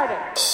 started.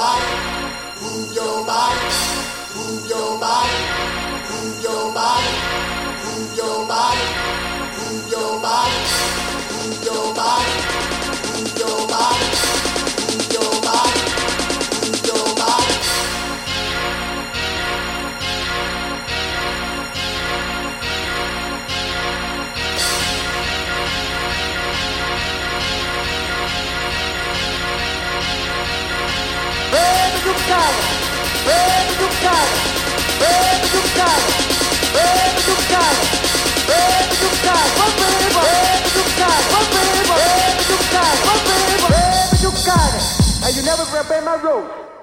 body, move your body. you never repay my road.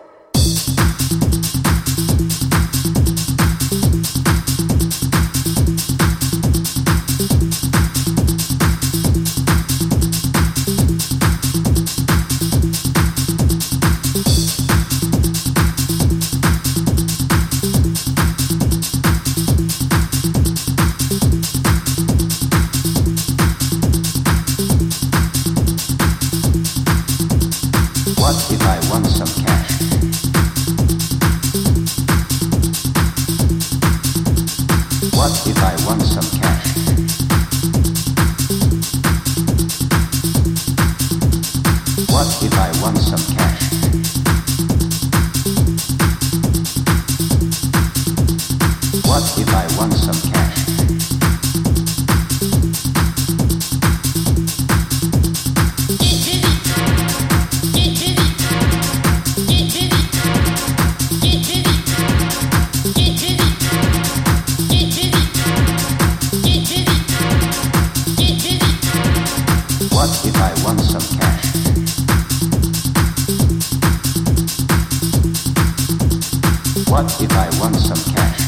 What if I want some cash? What if I want some cash?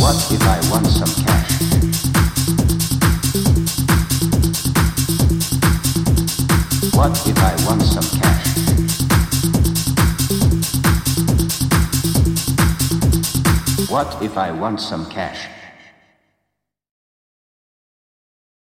What if I want some cash? What if I want some cash? What if I want some cash?